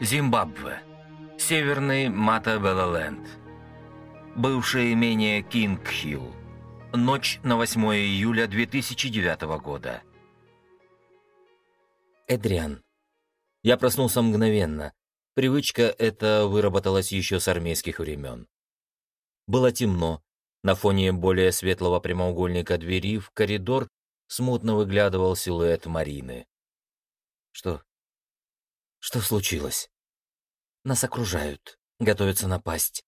Зимбабве. Северный Матабелеленд. Бывшее имение Кинг-Хилл. Ночь на 8 июля 2009 года. Эдриан. Я проснулся мгновенно. Привычка эта выработалась еще с армейских времен. Было темно. На фоне более светлого прямоугольника двери в коридор смутно выглядывал силуэт Марины. Что? Что случилось? Нас окружают, готовятся напасть.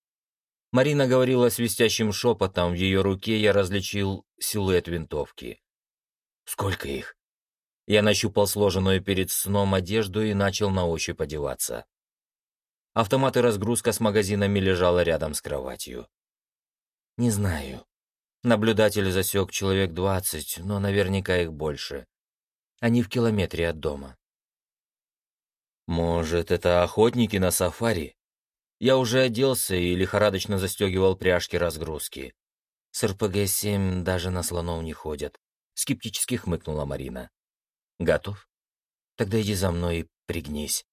Марина говорила свистящим шепотом, в ее руке я различил силуэт винтовки. Сколько их? Я нащупал сложенную перед сном одежду и начал на ощупь одеваться. Автомат и разгрузка с магазинами лежала рядом с кроватью. Не знаю. Наблюдатель засек человек двадцать, но наверняка их больше. Они в километре от дома. Может, это охотники на сафари? Я уже оделся и лихорадочно застегивал пряжки разгрузки. С РПГ-7 даже на слонов не ходят. Скептически хмыкнула Марина. Готов? Тогда иди за мной и пригнись.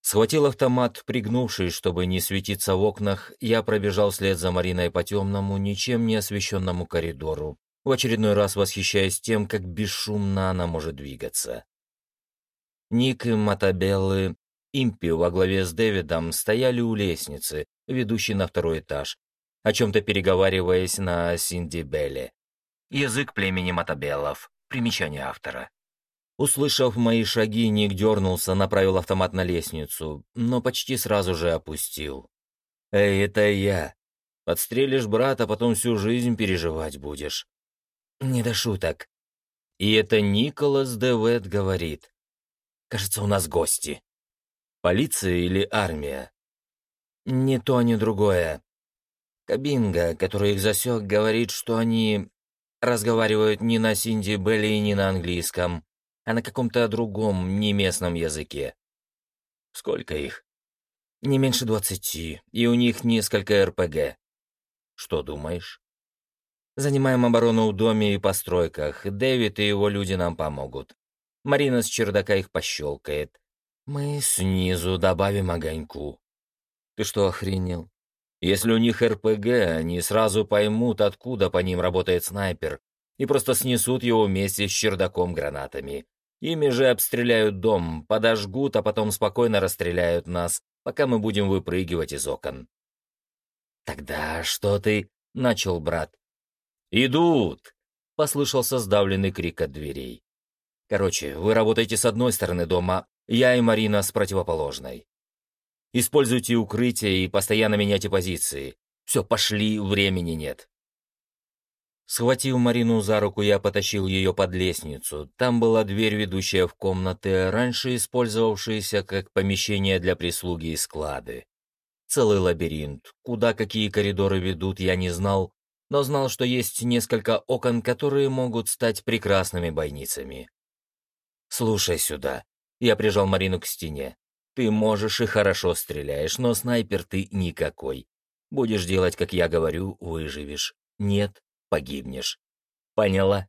Схватил автомат, пригнувшись, чтобы не светиться в окнах, я пробежал вслед за Мариной по темному, ничем не освещенному коридору, в очередной раз восхищаясь тем, как бесшумно она может двигаться. Ник и Матабеллы, Импи во главе с Дэвидом стояли у лестницы, ведущей на второй этаж, о чем-то переговариваясь на Синдибеле. Язык племени Матабеллов. Примечание автора. Услышав мои шаги, Ник дернулся, направил автомат на лестницу, но почти сразу же опустил. «Эй, это я. Подстрелишь брата, потом всю жизнь переживать будешь». «Не до шуток». И это Николас Девет говорит. Кажется, у нас гости. Полиция или армия? Ни то, ни другое. Кабинга, который их засек, говорит, что они разговаривают не на синди белли не на английском, а на каком-то другом, не местном языке. Сколько их? Не меньше двадцати, и у них несколько РПГ. Что думаешь? Занимаем оборону в доме и постройках. Дэвид и его люди нам помогут. Марина с чердака их пощелкает. Мы снизу добавим огоньку. Ты что, охренел? Если у них РПГ, они сразу поймут, откуда по ним работает снайпер, и просто снесут его вместе с чердаком гранатами. Ими же обстреляют дом, подожгут, а потом спокойно расстреляют нас, пока мы будем выпрыгивать из окон. «Тогда что ты?» — начал брат. «Идут!» — послышался сдавленный крик от дверей. Короче, вы работаете с одной стороны дома, я и Марина с противоположной. Используйте укрытие и постоянно меняйте позиции. Все, пошли, времени нет. Схватив Марину за руку, я потащил ее под лестницу. Там была дверь, ведущая в комнаты, раньше использовавшиеся как помещение для прислуги и склады. Целый лабиринт. Куда какие коридоры ведут, я не знал, но знал, что есть несколько окон, которые могут стать прекрасными бойницами. «Слушай сюда». Я прижал Марину к стене. «Ты можешь и хорошо стреляешь, но снайпер ты никакой. Будешь делать, как я говорю, выживешь. Нет, погибнешь. Поняла?»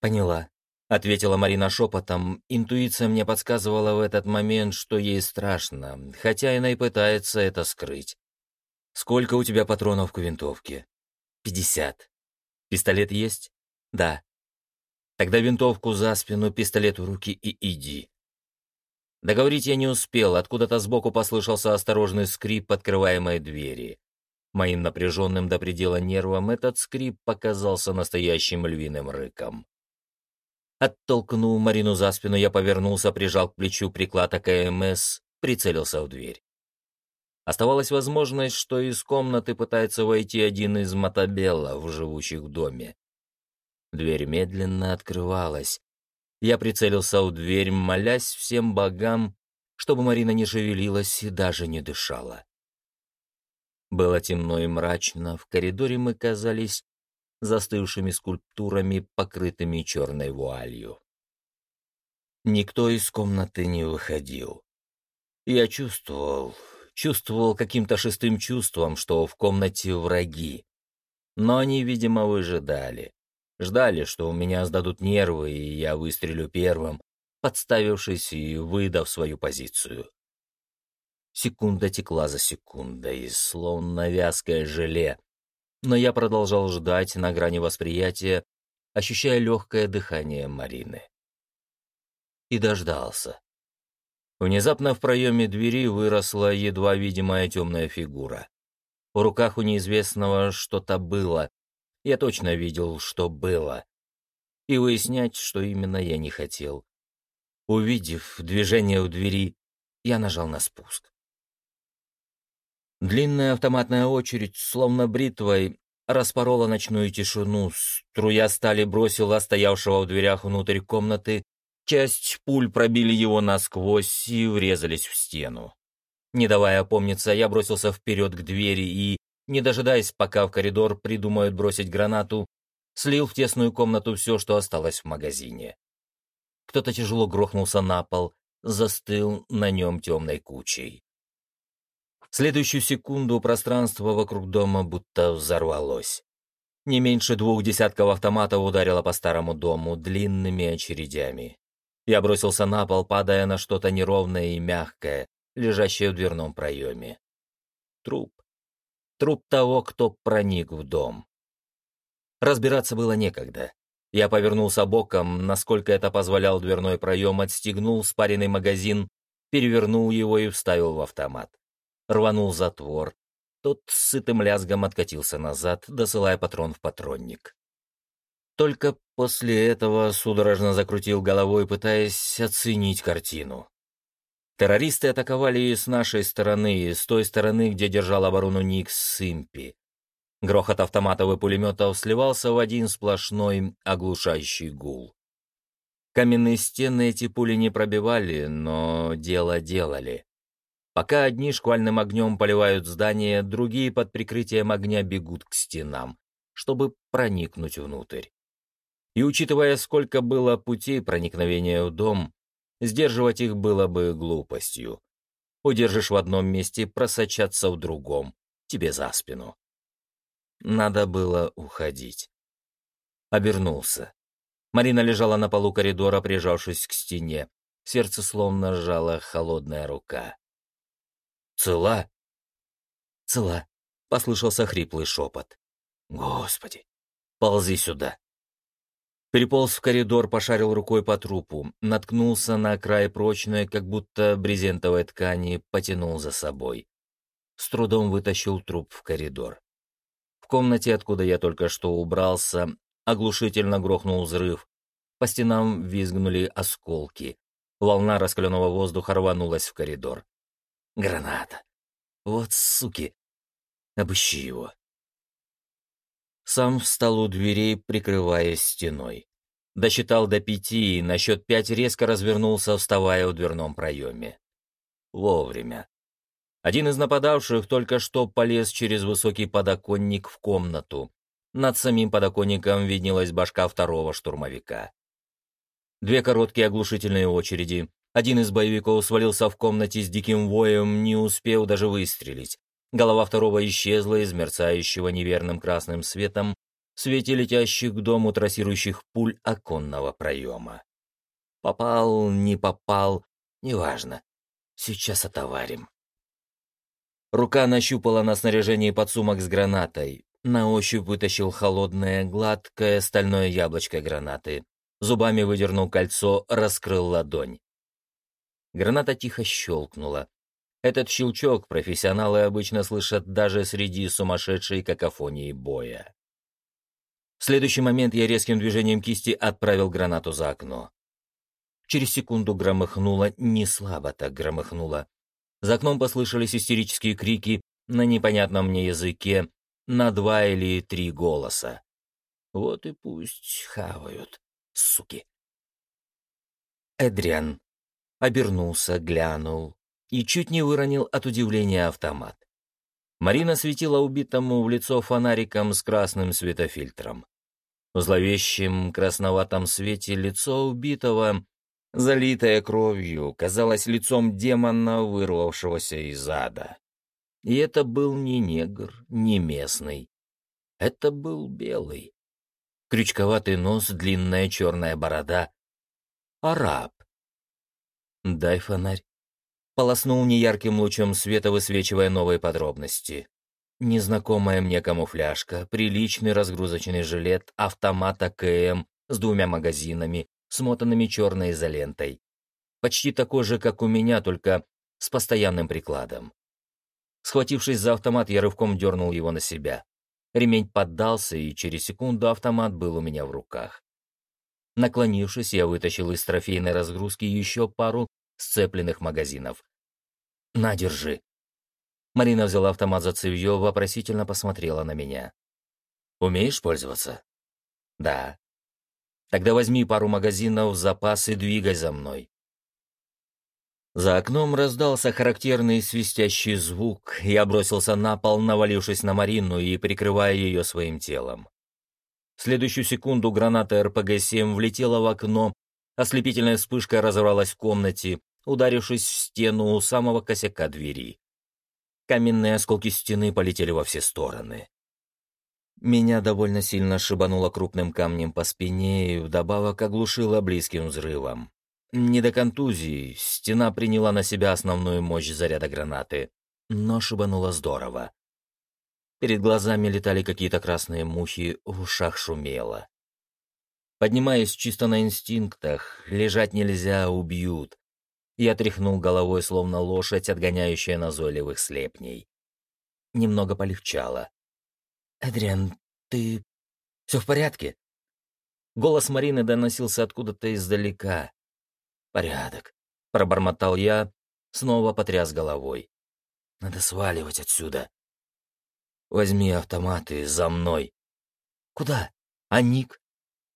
«Поняла», — ответила Марина шепотом. Интуиция мне подсказывала в этот момент, что ей страшно, хотя она и пытается это скрыть. «Сколько у тебя патронов к винтовке?» «Пятьдесят». «Пистолет есть?» «Да». Тогда винтовку за спину, пистолет в руки и иди. Договорить я не успел, откуда-то сбоку послышался осторожный скрип открываемой двери. Моим напряженным до предела нервам этот скрип показался настоящим львиным рыком. Оттолкнув Марину за спину, я повернулся, прижал к плечу приклад АКМС, прицелился в дверь. Оставалась возможность, что из комнаты пытается войти один из мотобеллов, живущих в доме. Дверь медленно открывалась. Я прицелился в дверь, молясь всем богам, чтобы Марина не шевелилась и даже не дышала. Было темно и мрачно, в коридоре мы казались застывшими скульптурами, покрытыми черной вуалью. Никто из комнаты не выходил. Я чувствовал, чувствовал каким-то шестым чувством, что в комнате враги. Но они, видимо, выжидали. Ждали, что у меня сдадут нервы, и я выстрелю первым, подставившись и выдав свою позицию. Секунда текла за секундой, словно вязкое желе, но я продолжал ждать на грани восприятия, ощущая легкое дыхание Марины. И дождался. Внезапно в проеме двери выросла едва видимая темная фигура. В руках у неизвестного что-то было. Я точно видел, что было. И выяснять, что именно я не хотел. Увидев движение у двери, я нажал на спуск. Длинная автоматная очередь, словно бритвой, распорола ночную тишину, струя стали бросила стоявшего в дверях внутрь комнаты, часть пуль пробили его насквозь и врезались в стену. Не давая опомниться, я бросился вперед к двери и, не дожидаясь, пока в коридор придумают бросить гранату, слил в тесную комнату все, что осталось в магазине. Кто-то тяжело грохнулся на пол, застыл на нем темной кучей. В следующую секунду пространство вокруг дома будто взорвалось. Не меньше двух десятков автоматов ударило по старому дому длинными очередями. Я бросился на пол, падая на что-то неровное и мягкое, лежащее в дверном проеме. Труп. Труп того, кто проник в дом. Разбираться было некогда. Я повернулся боком, насколько это позволял дверной проем, отстегнул спаренный магазин, перевернул его и вставил в автомат рванул затвор. Тот с сытым лязгом откатился назад, досылая патрон в патронник. Только после этого судорожно закрутил головой, пытаясь оценить картину. Террористы атаковали и с нашей стороны, и с той стороны, где держал оборону Ник Симпи. Грохот автоматов и пулеметов сливался в один сплошной оглушающий гул. Каменные стены эти пули не пробивали, но дело делали. Пока одни шквальным огнем поливают здание, другие под прикрытием огня бегут к стенам, чтобы проникнуть внутрь. И учитывая, сколько было путей проникновения в дом, сдерживать их было бы глупостью. Удержишь в одном месте, просочаться в другом, тебе за спину. Надо было уходить. Обернулся. Марина лежала на полу коридора, прижавшись к стене. Сердце словно сжала холодная рука. «Цела?» «Цела», — послышался хриплый шепот. «Господи! Ползи сюда!» Переполз в коридор, пошарил рукой по трупу, наткнулся на край прочной, как будто брезентовой ткани, потянул за собой. С трудом вытащил труп в коридор. В комнате, откуда я только что убрался, оглушительно грохнул взрыв. По стенам визгнули осколки. Волна раскаленного воздуха рванулась в коридор. Граната. Вот суки. Обыщи его. Сам встал у дверей, прикрываясь стеной. Досчитал до пяти и на счет пять резко развернулся, вставая в дверном проеме. Вовремя. Один из нападавших только что полез через высокий подоконник в комнату. Над самим подоконником виднелась башка второго штурмовика. Две короткие оглушительные очереди, один из боевиков свалился в комнате с диким воем, не успев даже выстрелить. Голова второго исчезла из мерцающего неверным красным светом в свете летящих к дому трассирующих пуль оконного проема. Попал, не попал, неважно. Сейчас отоварим. Рука нащупала на снаряжении подсумок с гранатой. На ощупь вытащил холодное, гладкое стальное яблочко гранаты. Зубами выдернул кольцо, раскрыл ладонь. Граната тихо щелкнула. Этот щелчок профессионалы обычно слышат даже среди сумасшедшей какофонии боя. В следующий момент я резким движением кисти отправил гранату за окно. Через секунду громыхнуло, не слабо так громыхнуло. За окном послышались истерические крики на непонятном мне языке, на два или три голоса. Вот и пусть хавают, суки. Эдриан обернулся, глянул и чуть не выронил от удивления автомат. Марина светила убитому в лицо фонариком с красным светофильтром. В зловещем красноватом свете лицо убитого, залитое кровью, казалось лицом демона, вырвавшегося из ада. И это был не негр, не местный. Это был белый. Крючковатый нос, длинная черная борода. Араб «Дай фонарь». Полоснул неярким лучом света, высвечивая новые подробности. Незнакомая мне камуфляжка, приличный разгрузочный жилет, автомат АКМ с двумя магазинами, смотанными черной изолентой. Почти такой же, как у меня, только с постоянным прикладом. Схватившись за автомат, я рывком дернул его на себя. Ремень поддался, и через секунду автомат был у меня в руках. Наклонившись, я вытащил из трофейной разгрузки еще пару сцепленных магазинов. «На, держи». Марина взяла автомат за цевьё, вопросительно посмотрела на меня. «Умеешь пользоваться?» «Да». «Тогда возьми пару магазинов в запас и двигай за мной». За окном раздался характерный свистящий звук, я бросился на пол, навалившись на Марину и прикрывая ее своим телом. В следующую секунду граната РПГ-7 влетела в окно, ослепительная вспышка разорвалась в комнате, ударившись в стену у самого косяка двери. Каменные осколки стены полетели во все стороны. Меня довольно сильно шибануло крупным камнем по спине и вдобавок оглушило близким взрывом. Не до контузии, стена приняла на себя основную мощь заряда гранаты, но шибануло здорово. Перед глазами летали какие-то красные мухи, в ушах шумело. Поднимаясь чисто на инстинктах, лежать нельзя, убьют. Я тряхнул головой, словно лошадь, отгоняющая назойливых слепней. Немного полегчало. «Эдриан, ты... все в порядке?» Голос Марины доносился откуда-то издалека. «Порядок», — пробормотал я, снова потряс головой. «Надо сваливать отсюда. Возьми автоматы за мной». «Куда? А Ник?»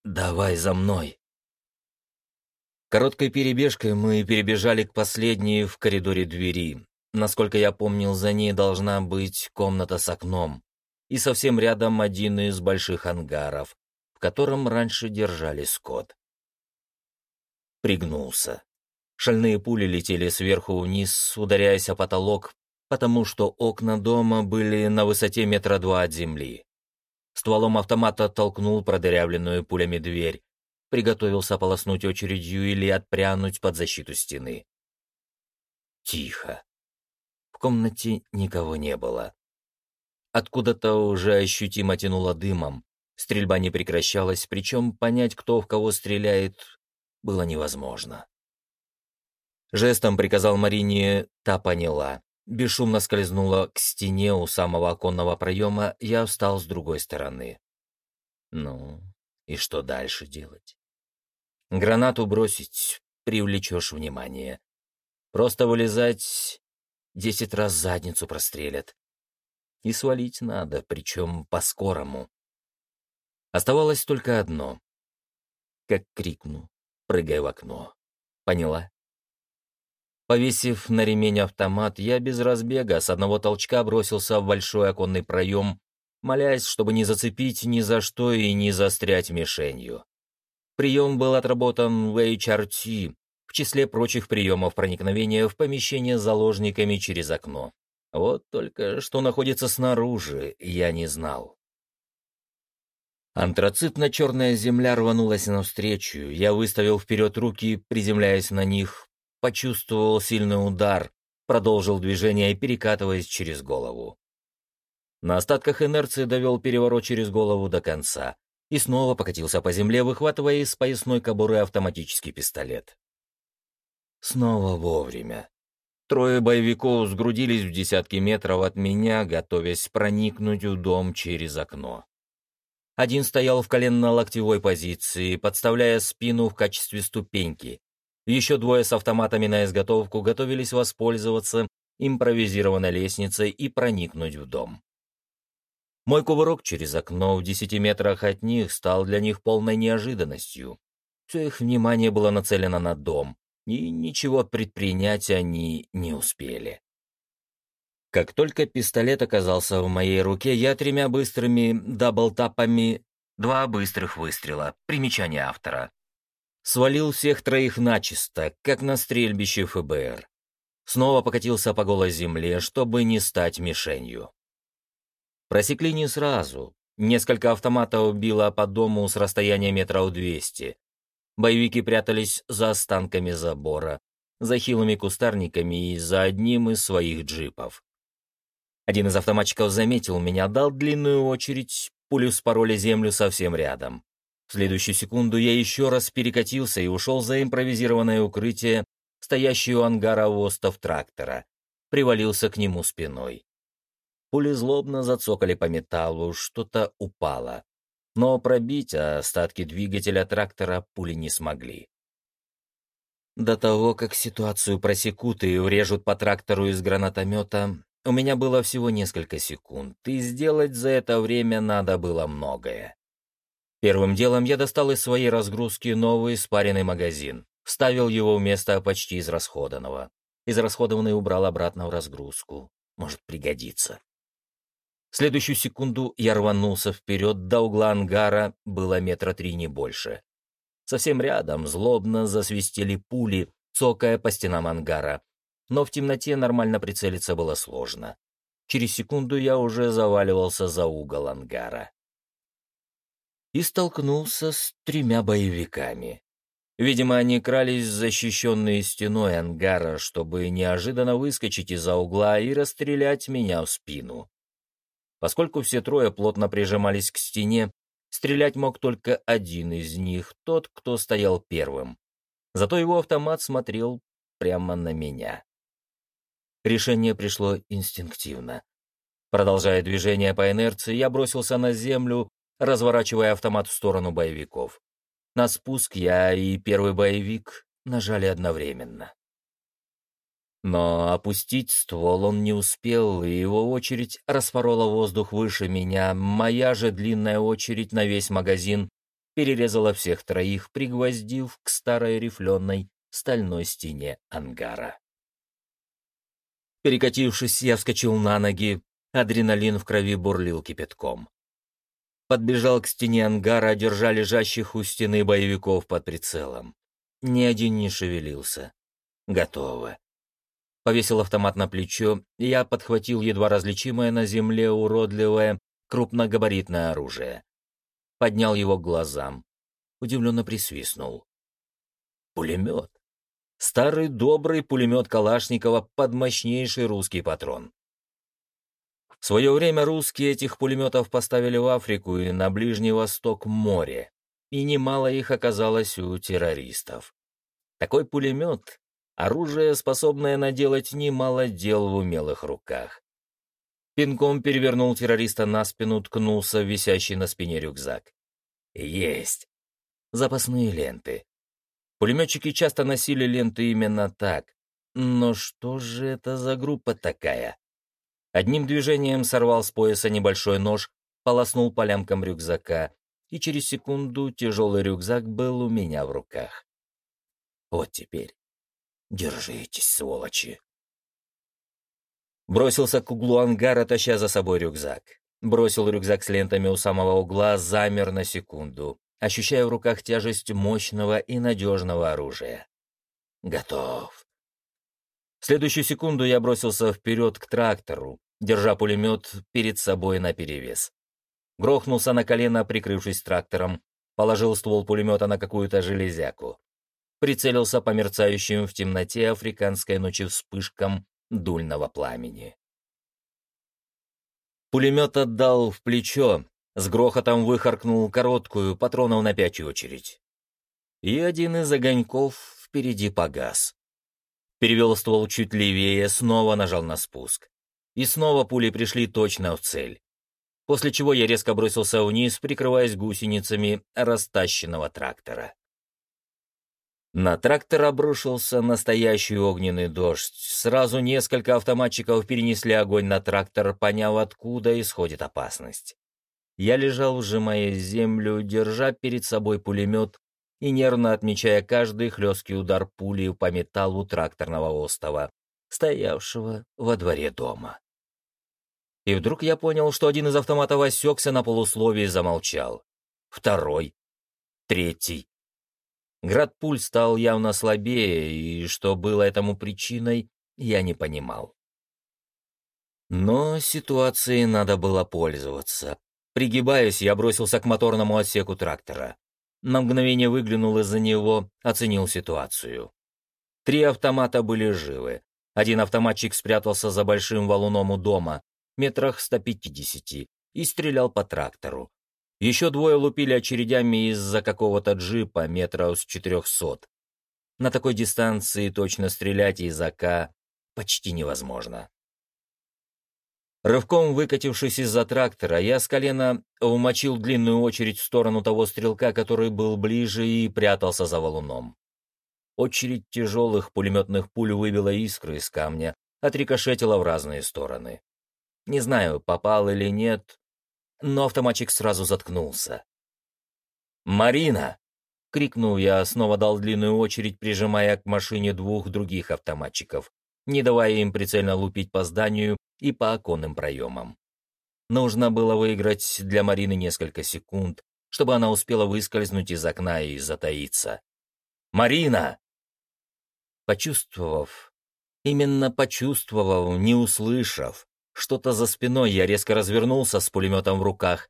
«Давай за мной». Короткой перебежкой мы перебежали к последней в коридоре двери. Насколько я помнил, за ней должна быть комната с окном. И совсем рядом один из больших ангаров, в котором раньше держали скот. Пригнулся. Шальные пули летели сверху вниз, ударяясь о потолок, потому что окна дома были на высоте метра два от земли. Стволом автомата толкнул продырявленную пулями дверь, приготовился полоснуть очередью или отпрянуть под защиту стены. Тихо. В комнате никого не было. Откуда-то уже ощутимо тянуло дымом. Стрельба не прекращалась, причем понять, кто в кого стреляет, было невозможно. Жестом приказал Марине, та поняла. Бесшумно скользнула к стене у самого оконного проема, я встал с другой стороны. Ну, и что дальше делать? Гранату бросить, привлечешь внимание. Просто вылезать, десять раз задницу прострелят. И свалить надо, причем по-скорому. Оставалось только одно. Как крикну, прыгай в окно. Поняла? Повесив на ремень автомат, я без разбега с одного толчка бросился в большой оконный проем, молясь, чтобы не зацепить ни за что и не застрять мишенью. Прием был отработан в HRT, в числе прочих приемов проникновения в помещение заложниками через окно. Вот только что находится снаружи, я не знал. Антрацитно-черная земля рванулась навстречу, я выставил вперед руки, приземляясь на них, почувствовал сильный удар, продолжил движение, перекатываясь через голову. На остатках инерции довел переворот через голову до конца и снова покатился по земле, выхватывая из поясной кобуры автоматический пистолет. Снова вовремя. Трое боевиков сгрудились в десятки метров от меня, готовясь проникнуть в дом через окно. Один стоял в коленно-локтевой позиции, подставляя спину в качестве ступеньки. Еще двое с автоматами на изготовку готовились воспользоваться импровизированной лестницей и проникнуть в дом. Мой кувырок через окно в десяти метрах от них стал для них полной неожиданностью. Все их внимание было нацелено на дом, и ничего предпринять они не успели. Как только пистолет оказался в моей руке, я тремя быстрыми даблтапами, два быстрых выстрела, примечание автора, свалил всех троих начисто, как на стрельбище ФБР. Снова покатился по голой земле, чтобы не стать мишенью. Просекли не сразу. Несколько автоматов било по дому с расстояния метров двести. Боевики прятались за останками забора. за хилыми кустарниками и за одним из своих джипов. Один из автоматчиков заметил меня, дал длинную очередь, пулю спороли землю совсем рядом. В следующую секунду я еще раз перекатился и ушел за импровизированное укрытие, стоящее у ангара остов трактора. Привалился к нему спиной. Пули злобно зацокали по металлу, что-то упало. Но пробить остатки двигателя трактора пули не смогли. До того, как ситуацию просекут и врежут по трактору из гранатомета, у меня было всего несколько секунд, и сделать за это время надо было многое. Первым делом я достал из своей разгрузки новый спаренный магазин, вставил его вместо почти израсходанного. Израсходованный убрал обратно в разгрузку. Может пригодиться. В следующую секунду я рванулся вперед, до угла ангара было метра три не больше. Совсем рядом злобно засвистели пули, цокая по стенам ангара. Но в темноте нормально прицелиться было сложно. Через секунду я уже заваливался за угол ангара и столкнулся с тремя боевиками. Видимо, они крались защищенные стеной ангара, чтобы неожиданно выскочить из-за угла и расстрелять меня в спину. Поскольку все трое плотно прижимались к стене, стрелять мог только один из них, тот, кто стоял первым. Зато его автомат смотрел прямо на меня. Решение пришло инстинктивно. Продолжая движение по инерции, я бросился на землю, разворачивая автомат в сторону боевиков. На спуск я и первый боевик нажали одновременно. Но опустить ствол он не успел, и его очередь распорола воздух выше меня, моя же длинная очередь на весь магазин перерезала всех троих, пригвоздив к старой рифленой стальной стене ангара. Перекатившись, я вскочил на ноги, адреналин в крови бурлил кипятком подбежал к стене ангара, держа лежащих у стены боевиков под прицелом. Ни один не шевелился. Готово. Повесил автомат на плечо, и я подхватил едва различимое на земле уродливое крупногабаритное оружие. Поднял его к глазам. Удивленно присвистнул. Пулемет. Старый добрый пулемет Калашникова под мощнейший русский патрон. В свое время русские этих пулеметов поставили в Африку и на Ближний Восток море, и немало их оказалось у террористов. Такой пулемет — оружие, способное наделать немало дел в умелых руках. Пинком перевернул террориста на спину, ткнулся в висящий на спине рюкзак. Есть. Запасные ленты. Пулеметчики часто носили ленты именно так. Но что же это за группа такая? Одним движением сорвал с пояса небольшой нож, полоснул по лямкам рюкзака, и через секунду тяжелый рюкзак был у меня в руках. Вот теперь. Держитесь, сволочи. Бросился к углу ангара, таща за собой рюкзак. Бросил рюкзак с лентами у самого угла, замер на секунду, ощущая в руках тяжесть мощного и надежного оружия. Готов. В следующую секунду я бросился вперед к трактору, держа пулемет перед собой наперевес. Грохнулся на колено, прикрывшись трактором, положил ствол пулемета на какую-то железяку. Прицелился по мерцающим в темноте африканской ночи вспышкам дульного пламени. Пулемет отдал в плечо, с грохотом выхаркнул короткую, патронов на пять очередь. И один из огоньков впереди погас. Перевел ствол чуть левее, снова нажал на спуск. И снова пули пришли точно в цель. После чего я резко бросился вниз, прикрываясь гусеницами растащенного трактора. На трактор обрушился настоящий огненный дождь. Сразу несколько автоматчиков перенесли огонь на трактор, поняв, откуда исходит опасность. Я лежал, сжимая землю, держа перед собой пулемет и нервно отмечая каждый хлесткий удар пули по металлу тракторного остова, стоявшего во дворе дома. И вдруг я понял, что один из автоматов осекся на полусловии и замолчал. Второй. Третий. Град пуль стал явно слабее, и что было этому причиной, я не понимал. Но ситуацией надо было пользоваться. Пригибаясь, я бросился к моторному отсеку трактора. На мгновение выглянул из-за него, оценил ситуацию. Три автомата были живы. Один автоматчик спрятался за большим валуном у дома, метрах 150, и стрелял по трактору. Еще двое лупили очередями из-за какого-то джипа метров с 400. На такой дистанции точно стрелять из АК почти невозможно. Рывком выкатившись из-за трактора, я с колена умочил длинную очередь в сторону того стрелка, который был ближе и прятался за валуном. Очередь тяжелых пулеметных пуль выбила искры из камня, отрикошетила в разные стороны. Не знаю, попал или нет, но автоматчик сразу заткнулся. «Марина!» — крикнул я, снова дал длинную очередь, прижимая к машине двух других автоматчиков, не давая им прицельно лупить по зданию и по оконным проемам. Нужно было выиграть для Марины несколько секунд, чтобы она успела выскользнуть из окна и затаиться. «Марина!» Почувствовав, именно почувствовав, не услышав, что-то за спиной, я резко развернулся с пулеметом в руках.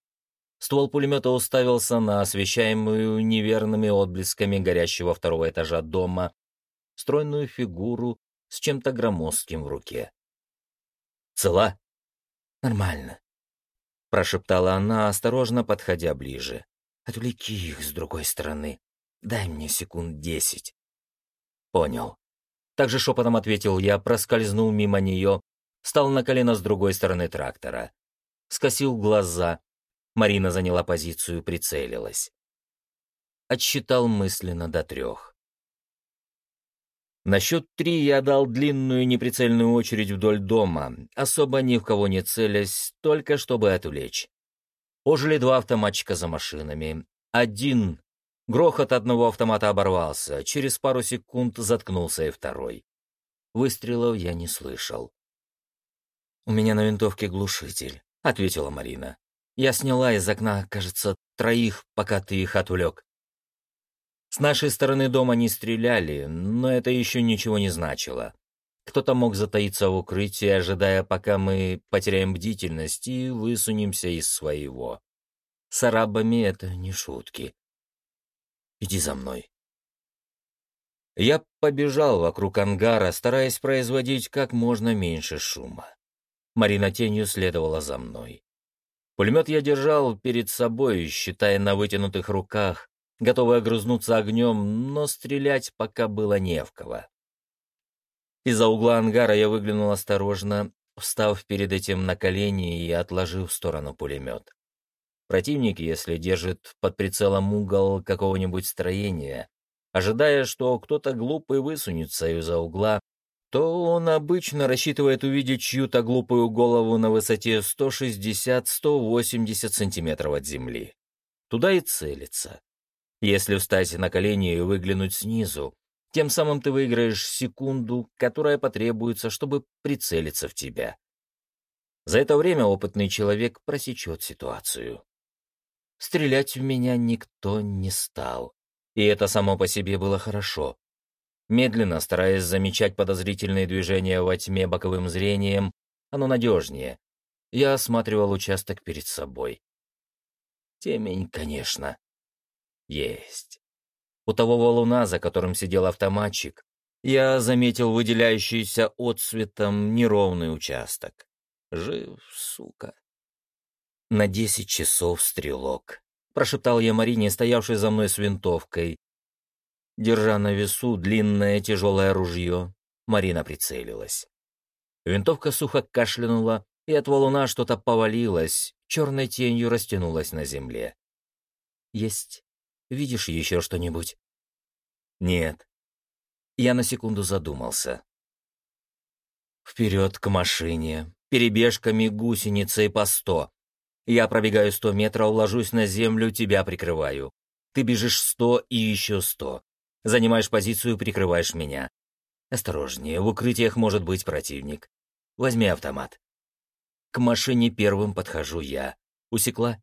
Ствол пулемета уставился на освещаемую неверными отблесками горящего второго этажа дома стройную фигуру с чем-то громоздким в руке. «Цела?» «Нормально», — прошептала она, осторожно подходя ближе. «Отвлеки их с другой стороны. Дай мне секунд десять». «Понял». Также шепотом ответил я, проскользнул мимо нее, встал на колено с другой стороны трактора. Скосил глаза. Марина заняла позицию, прицелилась. Отсчитал мысленно до трех. На счет три я дал длинную неприцельную очередь вдоль дома, особо ни в кого не целясь, только чтобы отвлечь. Ожили два автоматчика за машинами. Один Грохот одного автомата оборвался, через пару секунд заткнулся и второй. Выстрелов я не слышал. «У меня на винтовке глушитель», — ответила Марина. «Я сняла из окна, кажется, троих, пока ты их отвлек». С нашей стороны дома не стреляли, но это еще ничего не значило. Кто-то мог затаиться в укрытии, ожидая, пока мы потеряем бдительность и высунемся из своего. С арабами это не шутки. Иди за мной». Я побежал вокруг ангара, стараясь производить как можно меньше шума. Марина тенью следовала за мной. Пулемет я держал перед собой, считая на вытянутых руках, готовый огрызнуться огнем, но стрелять пока было не в кого. Из-за угла ангара я выглянул осторожно, встав перед этим на колени и отложив в сторону пулемет. Противник, если держит под прицелом угол какого-нибудь строения, ожидая, что кто-то глупый высунется из-за угла, то он обычно рассчитывает увидеть чью-то глупую голову на высоте 160-180 сантиметров от земли. Туда и целится. Если встать на колени и выглянуть снизу, тем самым ты выиграешь секунду, которая потребуется, чтобы прицелиться в тебя. За это время опытный человек просечет ситуацию. Стрелять в меня никто не стал. И это само по себе было хорошо. Медленно, стараясь замечать подозрительные движения во тьме боковым зрением, оно надежнее. Я осматривал участок перед собой. Темень, конечно. Есть. У того валуна, за которым сидел автоматчик, я заметил выделяющийся отсветом неровный участок. Жив, сука на десять часов стрелок», — прошептал я Марине, стоявшей за мной с винтовкой. Держа на весу длинное тяжелое ружье, Марина прицелилась. Винтовка сухо кашлянула, и от валуна что-то повалилось, черной тенью растянулось на земле. «Есть. Видишь еще что-нибудь?» «Нет». Я на секунду задумался. Вперед к машине, перебежками гусеницей по сто. Я пробегаю сто метров, ложусь на землю, тебя прикрываю. Ты бежишь сто и еще сто. Занимаешь позицию, прикрываешь меня. Осторожнее, в укрытиях может быть противник. Возьми автомат. К машине первым подхожу я. Усекла?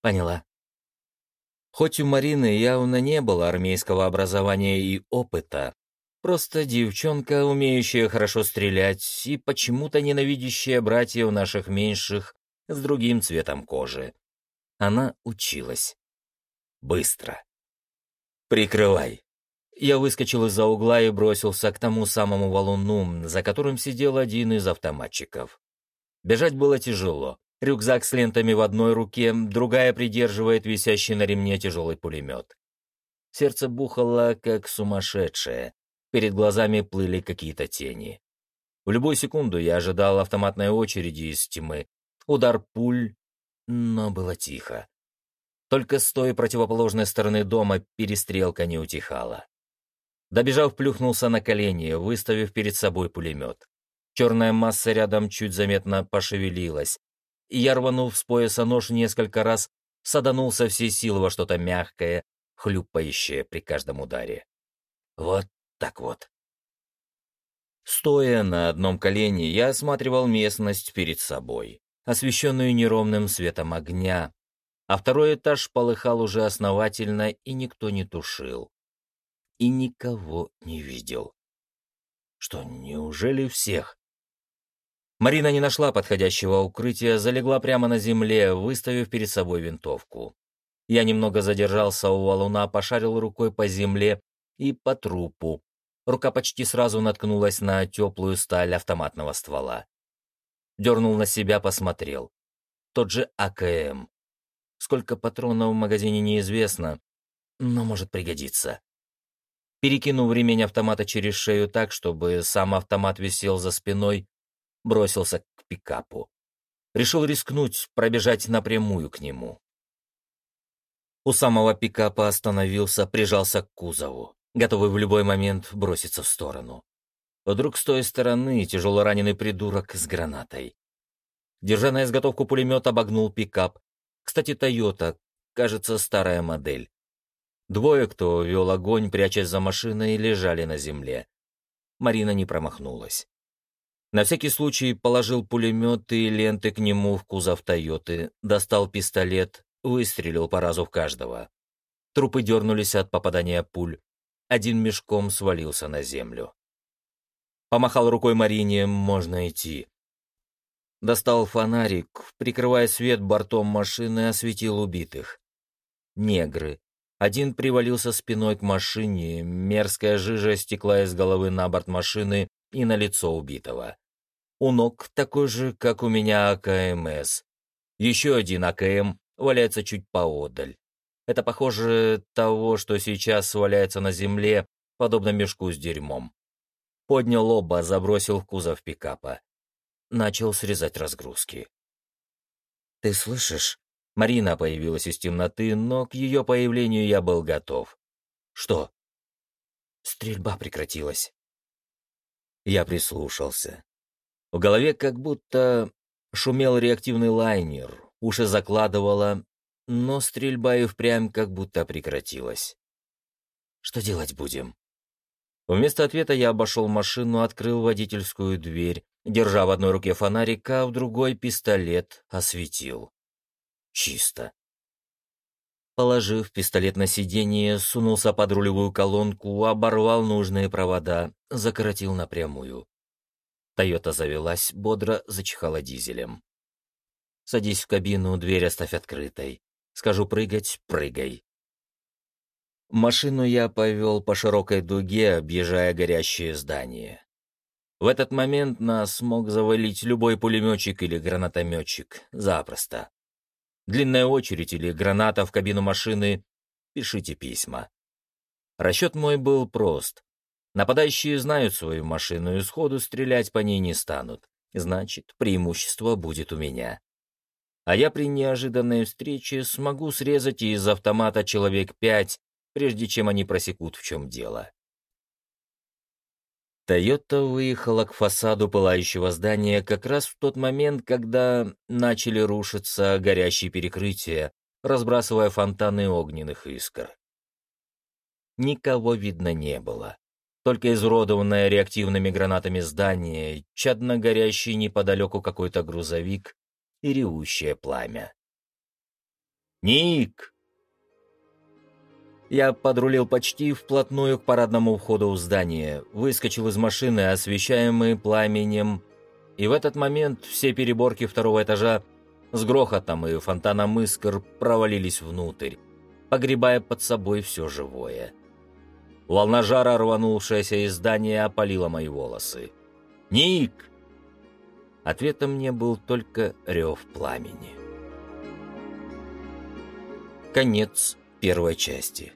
Поняла. Хоть у Марины явно не было армейского образования и опыта, просто девчонка, умеющая хорошо стрелять и почему-то ненавидящая братьев наших меньших, с другим цветом кожи. Она училась. Быстро. «Прикрывай». Я выскочил из-за угла и бросился к тому самому валуну, за которым сидел один из автоматчиков. Бежать было тяжело. Рюкзак с лентами в одной руке, другая придерживает висящий на ремне тяжелый пулемет. Сердце бухало, как сумасшедшее. Перед глазами плыли какие-то тени. В любую секунду я ожидал автоматной очереди из тьмы, удар пуль, но было тихо. Только с той противоположной стороны дома перестрелка не утихала. Добежав, плюхнулся на колени, выставив перед собой пулемет. Черная масса рядом чуть заметно пошевелилась. И я, рванув с пояса нож несколько раз, саданулся всей силы во что-то мягкое, хлюпающее при каждом ударе. Вот так вот. Стоя на одном колене, я осматривал местность перед собой, освещенную неровным светом огня, а второй этаж полыхал уже основательно, и никто не тушил и никого не видел. Что, неужели всех? Марина не нашла подходящего укрытия, залегла прямо на земле, выставив перед собой винтовку. Я немного задержался у валуна, пошарил рукой по земле и по трупу. Рука почти сразу наткнулась на теплую сталь автоматного ствола. Дернул на себя, посмотрел. Тот же АКМ. Сколько патронов в магазине неизвестно, но может пригодиться перекинув ремень автомата через шею так, чтобы сам автомат висел за спиной, бросился к пикапу. Решил рискнуть, пробежать напрямую к нему. У самого пикапа остановился, прижался к кузову, готовый в любой момент броситься в сторону. Вдруг с той стороны тяжело раненый придурок с гранатой. Держа на изготовку пулемет, обогнул пикап. Кстати, Тойота, кажется, старая модель. Двое, кто вел огонь, прячась за машиной, лежали на земле. Марина не промахнулась. На всякий случай положил пулемет и ленты к нему в кузов «Тойоты», достал пистолет, выстрелил по разу в каждого. Трупы дернулись от попадания пуль. Один мешком свалился на землю. Помахал рукой Марине, можно идти. Достал фонарик, прикрывая свет бортом машины, осветил убитых. Негры, один привалился спиной к машине, мерзкая жижа стекла из головы на борт машины и на лицо убитого. У ног такой же, как у меня АКМС. Еще один АКМ валяется чуть поодаль. Это похоже того, что сейчас валяется на земле, подобно мешку с дерьмом. Поднял оба, забросил в кузов пикапа. Начал срезать разгрузки. «Ты слышишь?» Марина появилась из темноты, но к ее появлению я был готов. Что? Стрельба прекратилась. Я прислушался. В голове как будто шумел реактивный лайнер, уши закладывало, но стрельба и впрямь как будто прекратилась. Что делать будем? Вместо ответа я обошел машину, открыл водительскую дверь, держа в одной руке фонарик, а в другой пистолет осветил чисто. Положив пистолет на сиденье, сунулся под рулевую колонку, оборвал нужные провода, закоротил напрямую. Тойота завелась, бодро зачихала дизелем. «Садись в кабину, дверь оставь открытой. Скажу прыгать — прыгай». Машину я повел по широкой дуге, объезжая горящее здание. В этот момент нас мог завалить любой пулеметчик или гранатометчик. Запросто длинная очередь или граната в кабину машины, пишите письма. Расчет мой был прост. Нападающие знают свою машину и сходу стрелять по ней не станут. Значит, преимущество будет у меня. А я при неожиданной встрече смогу срезать из автомата человек пять, прежде чем они просекут, в чем дело. Тойота выехала к фасаду пылающего здания как раз в тот момент, когда начали рушиться горящие перекрытия, разбрасывая фонтаны огненных искр. Никого видно не было. Только изуродованное реактивными гранатами здание, чадно горящий неподалеку какой-то грузовик и ревущее пламя. «Ник!» Я подрулил почти вплотную к парадному входу в здание, выскочил из машины, освещаемый пламенем, и в этот момент все переборки второго этажа с грохотом и фонтаном искр провалились внутрь, погребая под собой все живое. Волна жара, рванувшаяся из здания, опалила мои волосы. «Ник!» Ответом мне был только рев пламени. Конец первой части.